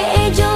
ellos